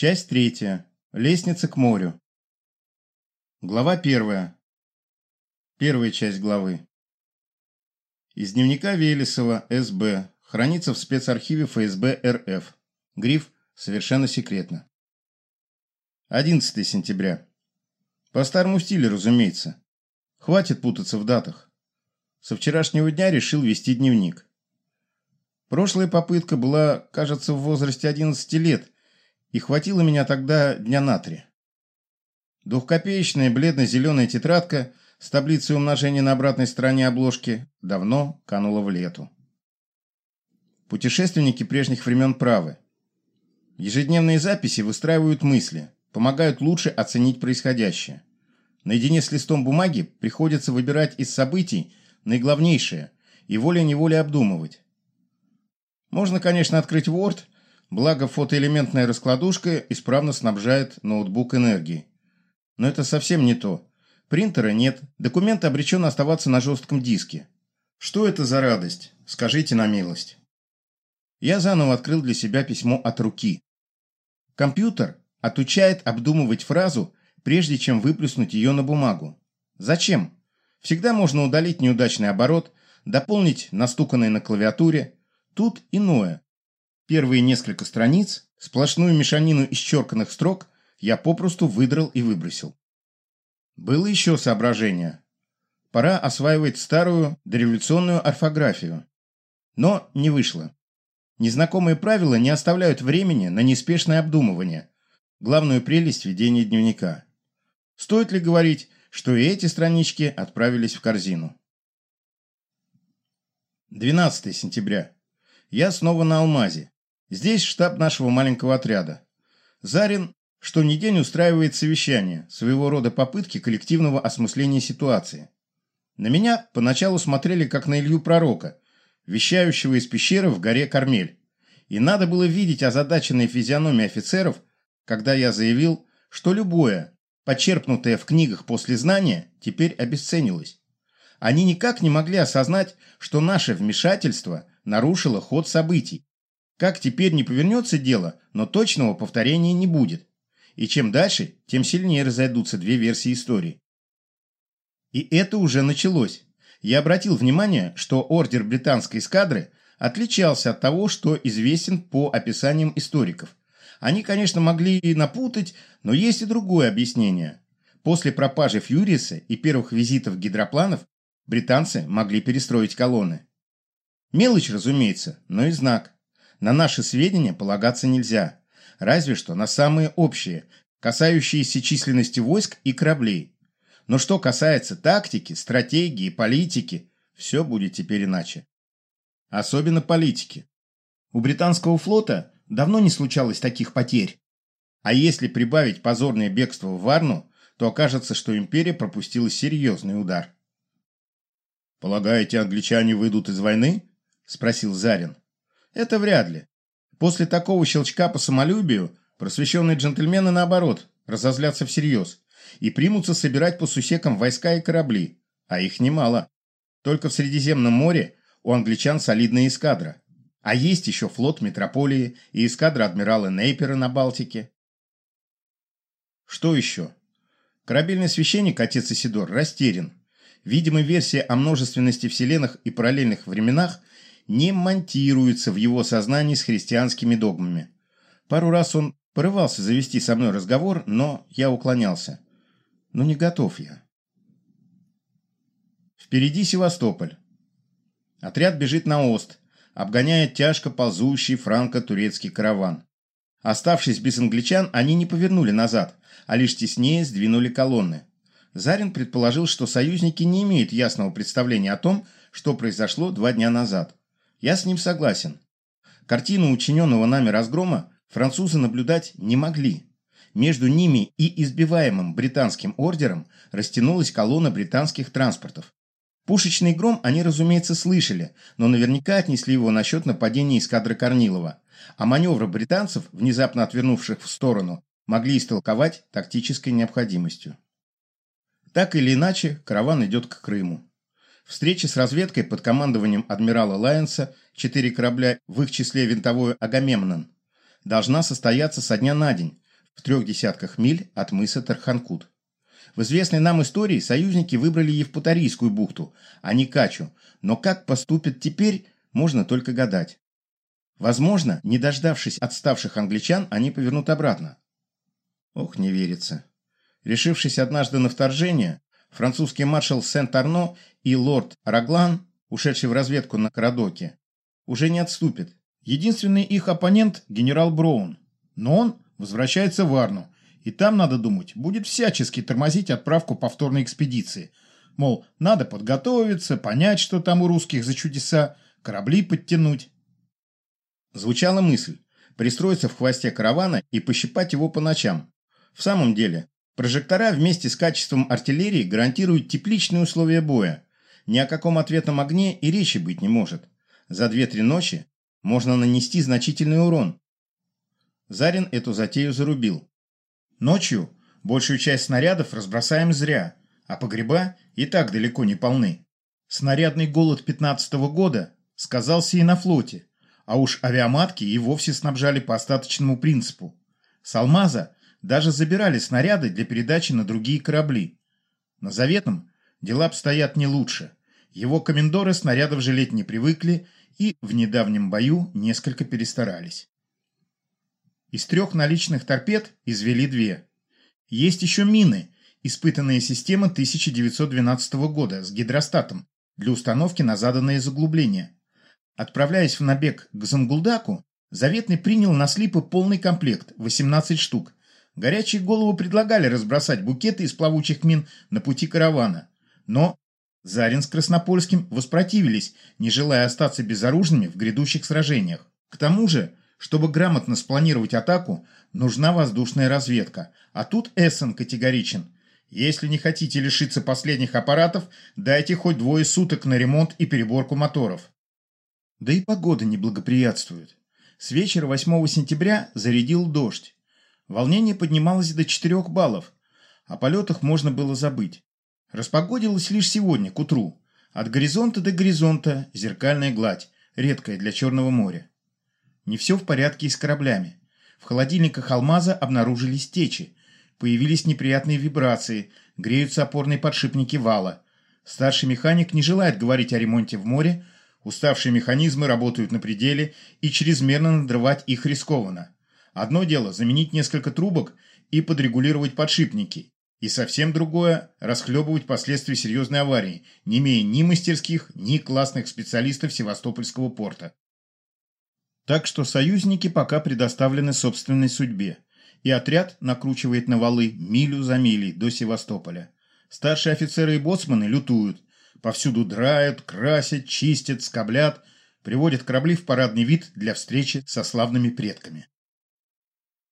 Часть третья. Лестница к морю. Глава первая. Первая часть главы. Из дневника Велесова, СБ, хранится в спецархиве ФСБ РФ. Гриф «Совершенно секретно». 11 сентября. По старому стилю, разумеется. Хватит путаться в датах. Со вчерашнего дня решил вести дневник. Прошлая попытка была, кажется, в возрасте 11 лет, и хватило меня тогда дня на три. Двухкопеечная бледно-зеленая тетрадка с таблицей умножения на обратной стороне обложки давно канула в лету. Путешественники прежних времен правы. Ежедневные записи выстраивают мысли, помогают лучше оценить происходящее. Наедине с листом бумаги приходится выбирать из событий наиглавнейшее и волей-неволей обдумывать. Можно, конечно, открыть Word, благо фотоэлементная раскладушка исправно снабжает ноутбук энергией. Но это совсем не то. Принтера нет, документ обречен оставаться на жестком диске. Что это за радость? Скажите на милость. Я заново открыл для себя письмо от руки. Компьютер отучает обдумывать фразу, прежде чем выплюснуть ее на бумагу. Зачем? Всегда можно удалить неудачный оборот, дополнить настуканное на клавиатуре. Тут иное. Первые несколько страниц, сплошную мешанину исчерканных строк, я попросту выдрал и выбросил. Было еще соображение. Пора осваивать старую дореволюционную орфографию. Но не вышло. Незнакомые правила не оставляют времени на неспешное обдумывание. Главную прелесть ведения дневника. Стоит ли говорить, что и эти странички отправились в корзину? 12 сентября. Я снова на Алмазе. Здесь штаб нашего маленького отряда. Зарин что ни день устраивает совещание, своего рода попытки коллективного осмысления ситуации. На меня поначалу смотрели как на Илью Пророка, вещающего из пещеры в горе Кармель. И надо было видеть озадаченные физиономии офицеров, когда я заявил, что любое, почерпнутое в книгах после знания, теперь обесценилось. Они никак не могли осознать, что наше вмешательство нарушило ход событий. Как теперь не повернется дело, но точного повторения не будет. И чем дальше, тем сильнее разойдутся две версии истории. И это уже началось. Я обратил внимание, что ордер британской эскадры отличался от того, что известен по описаниям историков. Они, конечно, могли и напутать, но есть и другое объяснение. После пропажи Фьюриса и первых визитов гидропланов британцы могли перестроить колонны. Мелочь, разумеется, но и знак. На наши сведения полагаться нельзя разве что на самые общие, касающиеся численности войск и кораблей. Но что касается тактики, стратегии, политики, все будет теперь иначе. Особенно политики. У британского флота давно не случалось таких потерь. А если прибавить позорное бегство в Варну, то окажется, что империя пропустила серьезный удар. «Полагаете, англичане выйдут из войны?» – спросил Зарин. «Это вряд ли. После такого щелчка по самолюбию просвещенные джентльмены, наоборот, разозлятся всерьез и примутся собирать по сусекам войска и корабли, а их немало. Только в Средиземном море у англичан солидная эскадра. А есть еще флот Метрополии и эскадра адмирала Нейпера на Балтике. Что еще? Корабельный священник, отец Исидор, растерян. Видимо, версия о множественности вселенных и параллельных временах не монтируется в его сознании с христианскими догмами. Пару раз он порывался завести со мной разговор, но я уклонялся. Но не готов я. Впереди Севастополь. Отряд бежит на ост, обгоняя тяжко ползущий франко-турецкий караван. Оставшись без англичан, они не повернули назад, а лишь теснее сдвинули колонны. Зарин предположил, что союзники не имеют ясного представления о том, что произошло два дня назад. Я с ним согласен. Картину учиненного нами разгрома французы наблюдать не могли. Между ними и избиваемым британским ордером растянулась колонна британских транспортов. Пушечный гром они, разумеется, слышали, но наверняка отнесли его на счет нападения эскадры Корнилова, а маневры британцев, внезапно отвернувших в сторону, могли истолковать тактической необходимостью. Так или иначе, караван идет к Крыму. Встреча с разведкой под командованием адмирала Лайенса, четыре корабля, в их числе винтовой «Агамемнон», должна состояться со дня на день, в трех десятках миль от мыса Тарханкут. В известной нам истории союзники выбрали Евпаторийскую бухту, а не Качу, но как поступят теперь, можно только гадать. Возможно, не дождавшись отставших англичан, они повернут обратно. Ох, не верится. Решившись однажды на вторжение, французский маршал Сент-Арно и лорд Раглан, ушедший в разведку на Карадоке, уже не отступят. Единственный их оппонент – генерал Броун. Но он возвращается в Арну, и там, надо думать, будет всячески тормозить отправку повторной экспедиции. Мол, надо подготовиться, понять, что там у русских за чудеса, корабли подтянуть. Звучала мысль – пристроиться в хвосте каравана и пощипать его по ночам. В самом деле, прожектора вместе с качеством артиллерии гарантируют тепличные условия боя. Ни о каком ответном огне и речи быть не может. За 2-3 ночи можно нанести значительный урон. Зарин эту затею зарубил. Ночью большую часть снарядов разбросаем зря, а погреба и так далеко не полны. Снарядный голод 15 -го года сказался и на флоте, а уж авиаматки и вовсе снабжали по остаточному принципу. С «Алмаза» даже забирали снаряды для передачи на другие корабли. На «Заветном» дела обстоят не лучше. Его комендоры снарядов жалеть не привыкли и в недавнем бою несколько перестарались. Из трех наличных торпед извели две. Есть еще мины, испытанные системы 1912 года с гидростатом для установки на заданные заглубления. Отправляясь в набег к Зангулдаку, Заветный принял на слипы полный комплект – 18 штук. Горячие головы предлагали разбросать букеты из плавучих мин на пути каравана. Но Зарин с Краснопольским воспротивились, не желая остаться безоружными в грядущих сражениях. К тому же, чтобы грамотно спланировать атаку, нужна воздушная разведка. А тут Эссен категоричен. Если не хотите лишиться последних аппаратов, дайте хоть двое суток на ремонт и переборку моторов. Да и погода не благоприятствует. С вечера 8 сентября зарядил дождь. Волнение поднималось до 4 баллов. О полетах можно было забыть. Распогодилось лишь сегодня, к утру. От горизонта до горизонта зеркальная гладь, редкая для Черного моря. Не все в порядке и с кораблями. В холодильниках «Алмаза» обнаружились течи. Появились неприятные вибрации, греются опорные подшипники вала. Старший механик не желает говорить о ремонте в море, Уставшие механизмы работают на пределе, и чрезмерно надрывать их рискованно. Одно дело – заменить несколько трубок и подрегулировать подшипники. И совсем другое – расхлебывать последствия серьезной аварии, не имея ни мастерских, ни классных специалистов Севастопольского порта. Так что союзники пока предоставлены собственной судьбе, и отряд накручивает на валы милю за милей до Севастополя. Старшие офицеры и боцманы лютуют – Повсюду драют, красят, чистят, скоблят, приводят корабли в парадный вид для встречи со славными предками.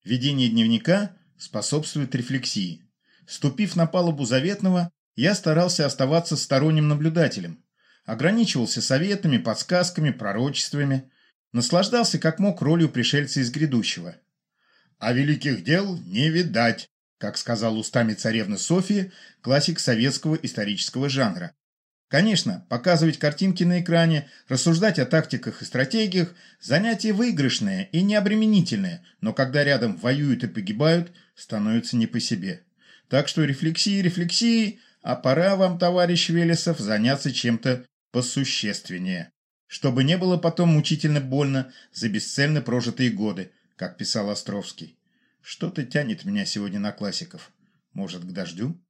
Ведение дневника способствует рефлексии. Ступив на палубу заветного, я старался оставаться сторонним наблюдателем. Ограничивался советами, подсказками, пророчествами. Наслаждался как мог ролью пришельца из грядущего. «А великих дел не видать», как сказал устами царевны Софии, классик советского исторического жанра. Конечно, показывать картинки на экране, рассуждать о тактиках и стратегиях – занятие выигрышное и необременительное, но когда рядом воюют и погибают, становится не по себе. Так что рефлексии, рефлексии, а пора вам, товарищ Велесов, заняться чем-то посущественнее. Чтобы не было потом мучительно больно за бесцельно прожитые годы, как писал Островский. Что-то тянет меня сегодня на классиков. Может, к дождю?